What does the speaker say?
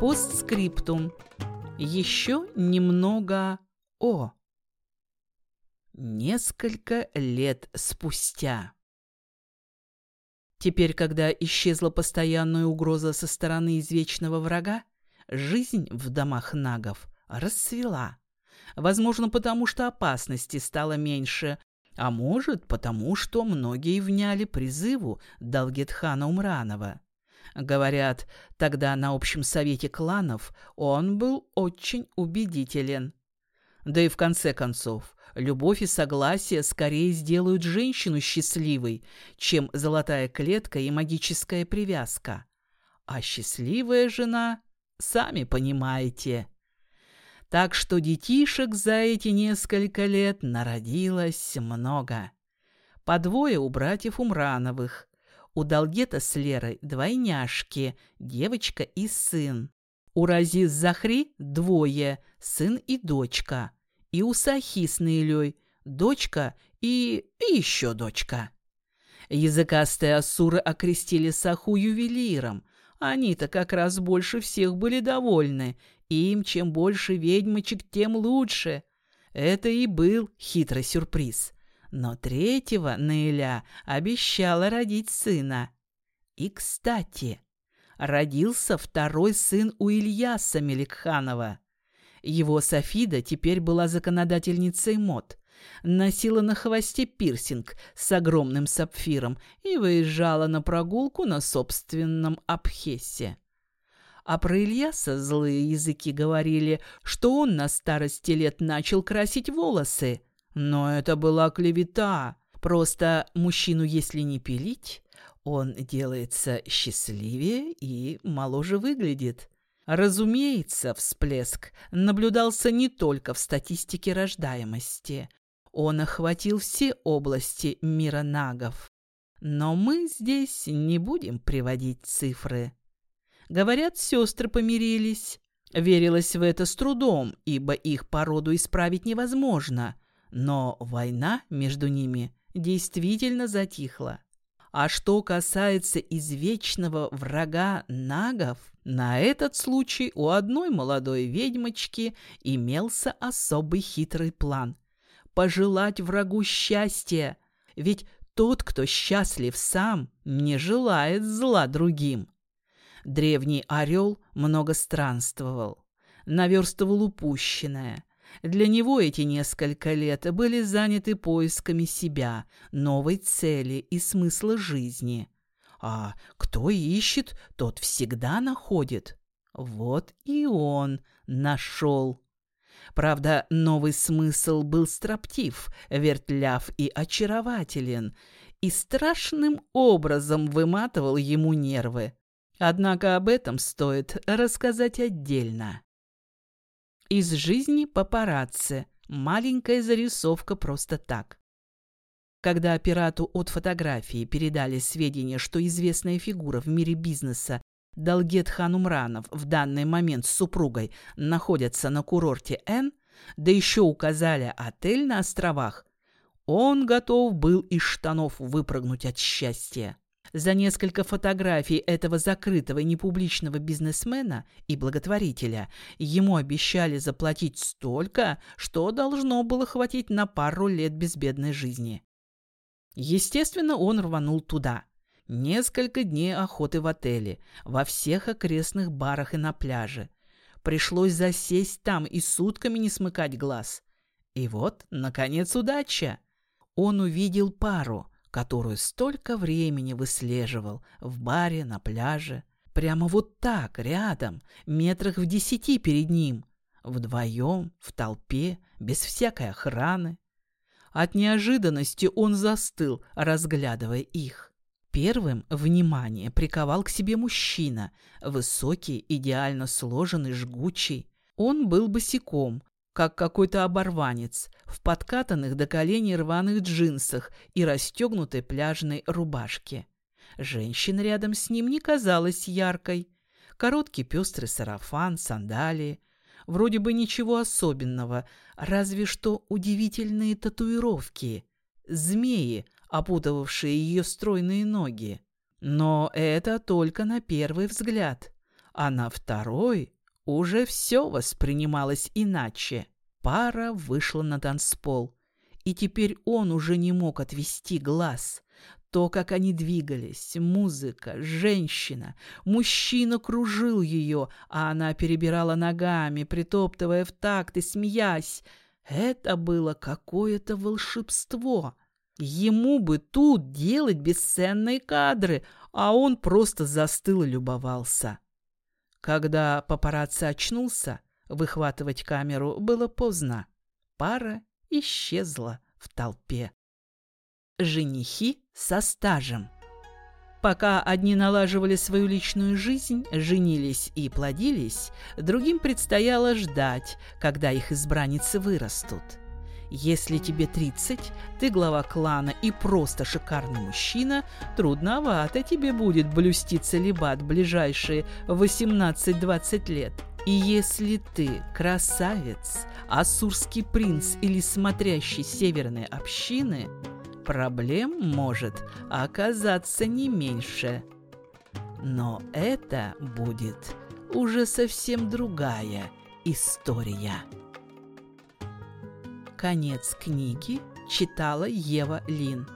Постскриптум. Еще немного о. Несколько лет спустя. Теперь, когда исчезла постоянная угроза со стороны извечного врага, жизнь в домах нагов расцвела. Возможно, потому что опасности стало меньше, а может, потому что многие вняли призыву Далгетхана Умранова. Говорят, тогда на общем совете кланов он был очень убедителен. Да и в конце концов, любовь и согласие скорее сделают женщину счастливой, чем золотая клетка и магическая привязка. А счастливая жена, сами понимаете. Так что детишек за эти несколько лет народилось много. По двое у братьев Умрановых. У Долгета с Лерой двойняшки, девочка и сын. У Рази с Захри двое, сын и дочка. И у Сахи с Наилей дочка и, и еще дочка. Языкастые асуры окрестили Саху ювелиром. Они-то как раз больше всех были довольны. Им чем больше ведьмочек, тем лучше. Это и был хитрый сюрприз. Но третьего Наиля обещала родить сына. И, кстати, родился второй сын у Ильяса Меликханова. Его Софида теперь была законодательницей мод. Носила на хвосте пирсинг с огромным сапфиром и выезжала на прогулку на собственном Абхесе. А про Ильяса злые языки говорили, что он на старости лет начал красить волосы. Но это была клевета. Просто мужчину, если не пилить, он делается счастливее и моложе выглядит. Разумеется, всплеск наблюдался не только в статистике рождаемости. Он охватил все области мира нагов. Но мы здесь не будем приводить цифры. Говорят, сестры помирились. Верилось в это с трудом, ибо их породу исправить невозможно. Но война между ними действительно затихла. А что касается извечного врага нагов, на этот случай у одной молодой ведьмочки имелся особый хитрый план. Пожелать врагу счастья, ведь тот, кто счастлив сам, не желает зла другим. Древний орел много странствовал, наверстывал упущенное – для него эти несколько лет были заняты поисками себя, новой цели и смысла жизни. А кто ищет, тот всегда находит. Вот и он нашел. Правда, новый смысл был строптив, вертляв и очарователен, и страшным образом выматывал ему нервы. Однако об этом стоит рассказать отдельно. Из жизни папарацци. Маленькая зарисовка просто так. Когда пирату от фотографии передали сведения, что известная фигура в мире бизнеса Далгет Ханумранов в данный момент с супругой находятся на курорте Н, да еще указали отель на островах, он готов был из штанов выпрыгнуть от счастья. За несколько фотографий этого закрытого непубличного бизнесмена и благотворителя ему обещали заплатить столько, что должно было хватить на пару лет безбедной жизни. Естественно, он рванул туда. Несколько дней охоты в отеле, во всех окрестных барах и на пляже. Пришлось засесть там и сутками не смыкать глаз. И вот, наконец, удача. Он увидел пару – которую столько времени выслеживал в баре, на пляже. Прямо вот так, рядом, метрах в десяти перед ним. Вдвоем, в толпе, без всякой охраны. От неожиданности он застыл, разглядывая их. Первым внимание приковал к себе мужчина, высокий, идеально сложенный, жгучий. Он был босиком, как какой-то оборванец, в подкатанных до коленей рваных джинсах и расстегнутой пляжной рубашке. Женщина рядом с ним не казалась яркой. Короткий пестрый сарафан, сандалии. Вроде бы ничего особенного, разве что удивительные татуировки. Змеи, опутывавшие ее стройные ноги. Но это только на первый взгляд. а на второй уже все воспринималось иначе. Пара вышла на танцпол, и теперь он уже не мог отвести глаз. То, как они двигались, музыка, женщина, мужчина кружил ее, а она перебирала ногами, притоптывая в такт и смеясь. Это было какое-то волшебство. Ему бы тут делать бесценные кадры, а он просто застыл и любовался. Когда папарацци очнулся, выхватывать камеру было поздно. Пара исчезла в толпе женихи со стажем. Пока одни налаживали свою личную жизнь, женились и плодились, другим предстояло ждать, когда их избранницы вырастут. Если тебе 30, ты глава клана и просто шикарный мужчина, трудновато тебе будет блюсти целебат ближайшие 18-20 лет. И если ты красавец, асурский принц или смотрящий северной общины – проблем может оказаться не меньше. Но это будет уже совсем другая история. Конец книги читала Ева Лин.